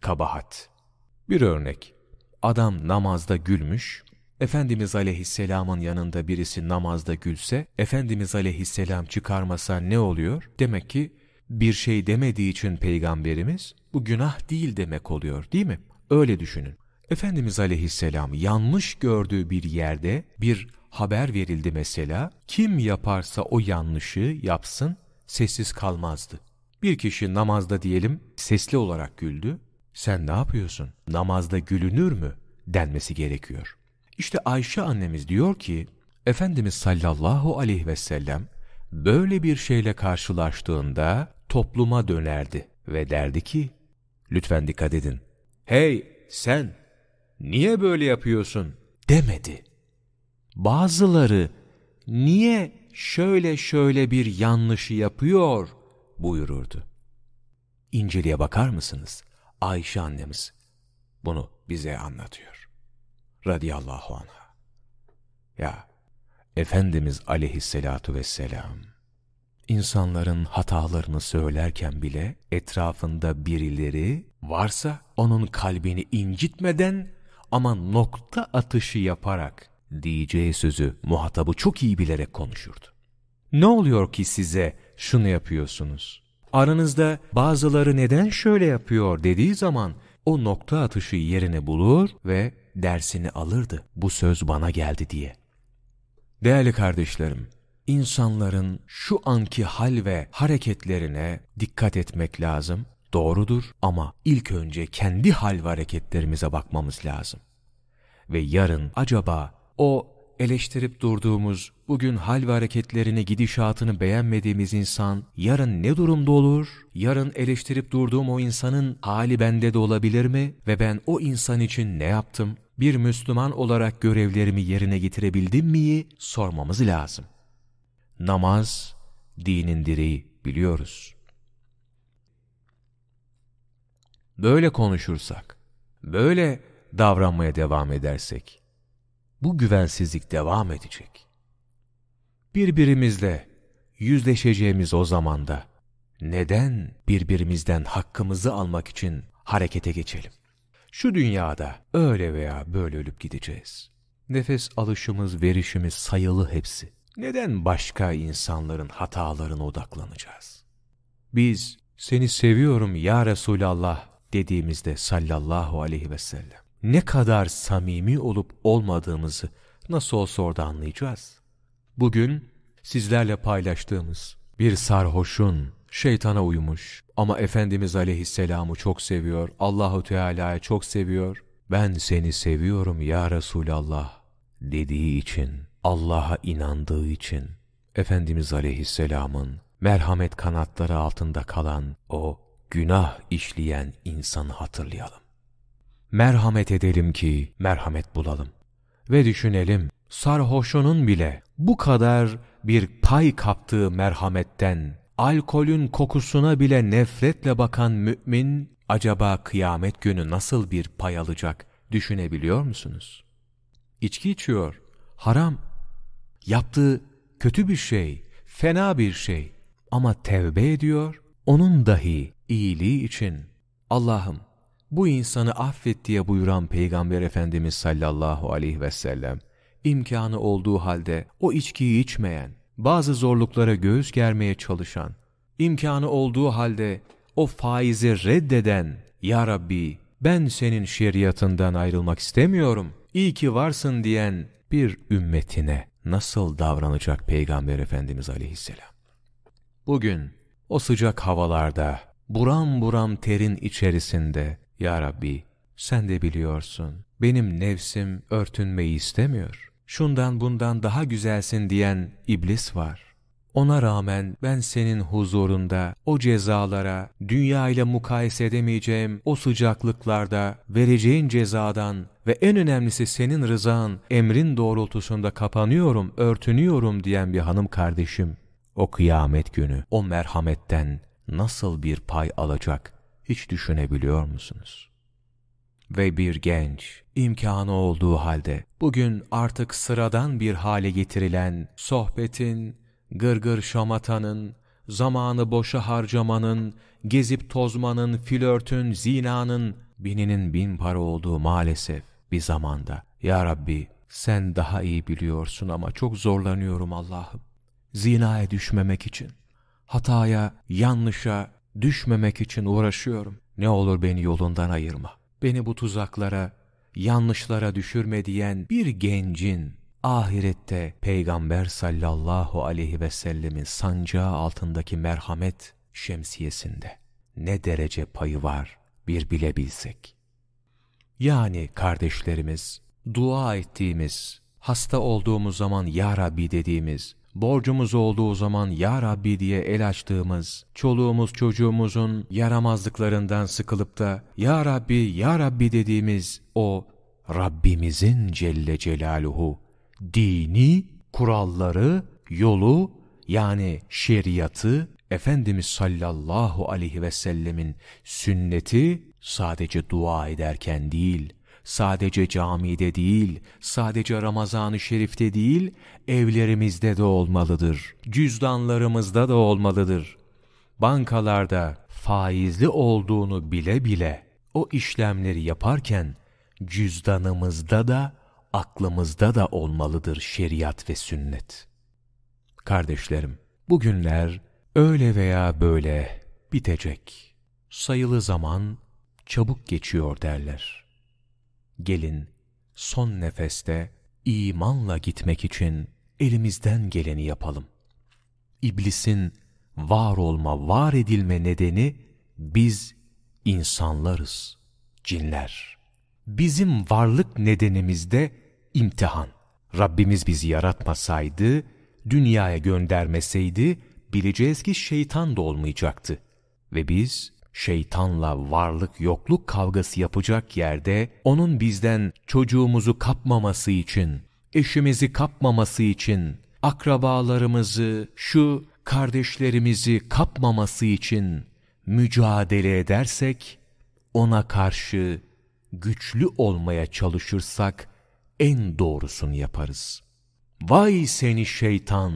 kabahat. Bir örnek. Adam namazda gülmüş, Efendimiz aleyhisselamın yanında birisi namazda gülse, Efendimiz aleyhisselam çıkarmasa ne oluyor? Demek ki bir şey demediği için peygamberimiz bu günah değil demek oluyor değil mi? Öyle düşünün. Efendimiz aleyhisselam yanlış gördüğü bir yerde bir haber verildi mesela, kim yaparsa o yanlışı yapsın sessiz kalmazdı. Bir kişi namazda diyelim sesli olarak güldü, sen ne yapıyorsun? Namazda gülünür mü? denmesi gerekiyor. İşte Ayşe annemiz diyor ki, Efendimiz sallallahu aleyhi ve sellem böyle bir şeyle karşılaştığında topluma dönerdi ve derdi ki, lütfen dikkat edin, hey sen niye böyle yapıyorsun demedi. Bazıları niye şöyle şöyle bir yanlışı yapıyor buyururdu. İnceliğe bakar mısınız? Ayşe annemiz bunu bize anlatıyor. Radiyallahu anha. Ya Efendimiz aleyhissalatu vesselam insanların hatalarını söylerken bile etrafında birileri varsa onun kalbini incitmeden ama nokta atışı yaparak diyeceği sözü muhatabı çok iyi bilerek konuşurdu. Ne oluyor ki size şunu yapıyorsunuz? Aranızda bazıları neden şöyle yapıyor dediği zaman o nokta atışı yerini bulur ve dersini alırdı. Bu söz bana geldi diye. Değerli kardeşlerim, insanların şu anki hal ve hareketlerine dikkat etmek lazım. Doğrudur ama ilk önce kendi hal ve hareketlerimize bakmamız lazım. Ve yarın acaba o eleştirip durduğumuz, bugün hal ve hareketlerini, gidişatını beğenmediğimiz insan yarın ne durumda olur? Yarın eleştirip durduğum o insanın hali bende de olabilir mi? Ve ben o insan için ne yaptım? Bir Müslüman olarak görevlerimi yerine getirebildim miyi sormamız lazım. Namaz, dinin direği biliyoruz. Böyle konuşursak, böyle davranmaya devam edersek, bu güvensizlik devam edecek. Birbirimizle yüzleşeceğimiz o zamanda neden birbirimizden hakkımızı almak için harekete geçelim? Şu dünyada öyle veya böyle ölüp gideceğiz. Nefes alışımız, verişimiz sayılı hepsi. Neden başka insanların hatalarına odaklanacağız? Biz seni seviyorum ya Resulallah dediğimizde sallallahu aleyhi ve sellem ne kadar samimi olup olmadığımızı nasıl olsa orada anlayacağız. Bugün sizlerle paylaştığımız bir sarhoşun şeytana uymuş ama Efendimiz Aleyhisselam'ı çok seviyor, Allahu Teala'yı çok seviyor. Ben seni seviyorum ya Resulallah dediği için, Allah'a inandığı için Efendimiz Aleyhisselam'ın merhamet kanatları altında kalan o günah işleyen insanı hatırlayalım. Merhamet edelim ki merhamet bulalım. Ve düşünelim, sarhoşunun bile bu kadar bir pay kaptığı merhametten, alkolün kokusuna bile nefretle bakan mümin, acaba kıyamet günü nasıl bir pay alacak düşünebiliyor musunuz? İçki içiyor, haram. Yaptığı kötü bir şey, fena bir şey. Ama tevbe ediyor, onun dahi iyiliği için Allah'ım bu insanı affet diye buyuran Peygamber Efendimiz sallallahu aleyhi ve sellem, imkanı olduğu halde o içkiyi içmeyen, bazı zorluklara göğüs germeye çalışan, imkanı olduğu halde o faizi reddeden, Ya Rabbi ben senin şeriatından ayrılmak istemiyorum, iyi ki varsın diyen bir ümmetine nasıl davranacak Peygamber Efendimiz aleyhisselam? Bugün o sıcak havalarda, buram buram terin içerisinde, ya Rabbi Sen de biliyorsun, benim nefsim örtünmeyi istemiyor. Şundan bundan daha güzelsin diyen iblis var. Ona rağmen ben senin huzurunda o cezalara, dünya ile mukayese edemeyeceğim o sıcaklıklarda vereceğin cezadan ve en önemlisi senin rızan, emrin doğrultusunda kapanıyorum, örtünüyorum diyen bir hanım kardeşim, o kıyamet günü, o merhametten nasıl bir pay alacak hiç düşünebiliyor musunuz? Ve bir genç, imkanı olduğu halde, bugün artık sıradan bir hale getirilen sohbetin, gırgır şamatanın, zamanı boşa harcamanın, gezip tozmanın, flörtün, zinanın, bininin bin para olduğu maalesef bir zamanda. Ya Rabbi sen daha iyi biliyorsun ama çok zorlanıyorum Allah'ım. Zinaya düşmemek için, hataya, yanlışa düşmemek için uğraşıyorum. Ne olur beni yolundan ayırma. Beni bu tuzaklara, yanlışlara düşürme diyen bir gencin ahirette Peygamber sallallahu aleyhi ve sellemin sancağı altındaki merhamet şemsiyesinde ne derece payı var bir bilebilsek. Yani kardeşlerimiz, dua ettiğimiz, hasta olduğumuz zaman Ya Rabbi dediğimiz, borcumuz olduğu zaman Ya Rabbi diye el açtığımız, çoluğumuz çocuğumuzun yaramazlıklarından sıkılıp da Ya Rabbi, Ya Rabbi dediğimiz o Rabbimizin Celle Celaluhu dini, kuralları, yolu yani şeriatı, Efendimiz sallallahu aleyhi ve sellemin sünneti sadece dua ederken değil, sadece camide değil, sadece Ramazan-ı Şerif'te değil, evlerimizde de olmalıdır, cüzdanlarımızda da olmalıdır. Bankalarda faizli olduğunu bile bile o işlemleri yaparken cüzdanımızda da aklımızda da olmalıdır şeriat ve sünnet. Kardeşlerim, bugünler öyle veya böyle bitecek. Sayılı zaman çabuk geçiyor derler. Gelin son nefeste imanla gitmek için elimizden geleni yapalım. İblisin var olma, var edilme nedeni biz insanlarız, cinler. Bizim varlık nedenimizde imtihan. Rabbimiz bizi yaratmasaydı, dünyaya göndermeseydi, bileceğiz ki şeytan da olmayacaktı. Ve biz şeytanla varlık yokluk kavgası yapacak yerde onun bizden çocuğumuzu kapmaması için, eşimizi kapmaması için, akrabalarımızı, şu kardeşlerimizi kapmaması için mücadele edersek, ona karşı güçlü olmaya çalışırsak en doğrusunu yaparız. Vay seni şeytan,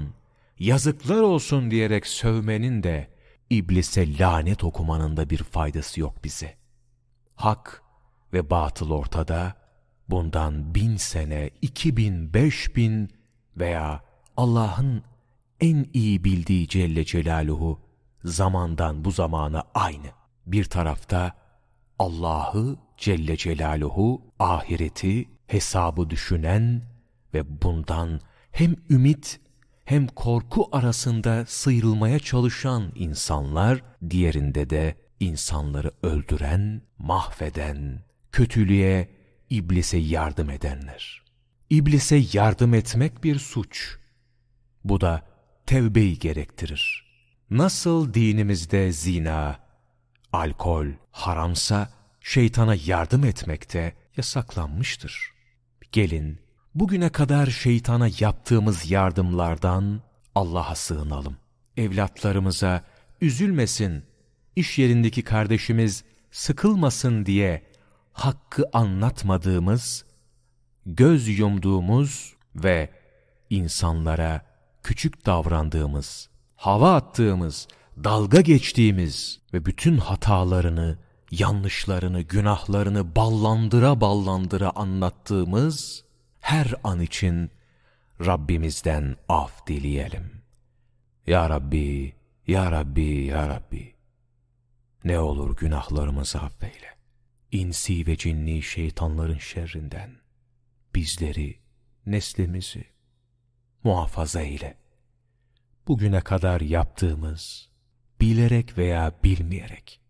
yazıklar olsun diyerek sövmenin de iblise lanet okumanın da bir faydası yok bize. Hak ve batıl ortada, bundan bin sene, iki bin, beş bin veya Allah'ın en iyi bildiği Celle Celaluhu zamandan bu zamana aynı. Bir tarafta Allah'ı Celle Celaluhu ahireti, hesabı düşünen ve bundan hem ümit hem korku arasında sıyrılmaya çalışan insanlar, diğerinde de insanları öldüren, mahveden, kötülüğe, iblise yardım edenler. İblise yardım etmek bir suç. Bu da tevbeyi gerektirir. Nasıl dinimizde zina, alkol haramsa, şeytana yardım etmek de yasaklanmıştır. Gelin bugüne kadar şeytana yaptığımız yardımlardan Allah'a sığınalım. Evlatlarımıza üzülmesin, iş yerindeki kardeşimiz sıkılmasın diye hakkı anlatmadığımız, göz yumduğumuz ve insanlara küçük davrandığımız, hava attığımız, dalga geçtiğimiz ve bütün hatalarını, yanlışlarını, günahlarını ballandıra ballandıra anlattığımız her an için Rabbimizden af dileyelim. Ya Rabbi, Ya Rabbi, Ya Rabbi. Ne olur günahlarımızı affeyle. İnsi ve cinni şeytanların şerrinden bizleri, neslimizi muhafaza eyle. Bugüne kadar yaptığımız, bilerek veya bilmeyerek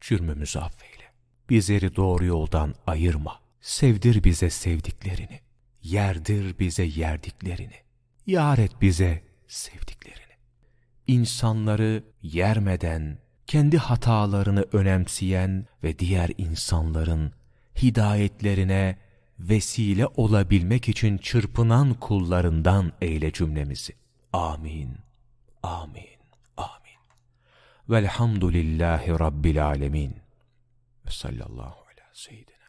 cürmümüzü affeyle. Bizleri doğru yoldan ayırma. Sevdir bize sevdiklerini. Yerdir bize yerdiklerini. Yar et bize sevdiklerini. İnsanları yermeden, kendi hatalarını önemseyen ve diğer insanların hidayetlerine vesile olabilmek için çırpınan kullarından eyle cümlemizi. Amin. Amin. Amin. Velhamdülillahi Rabbil alemin. Ve sallallahu ala Muhammed.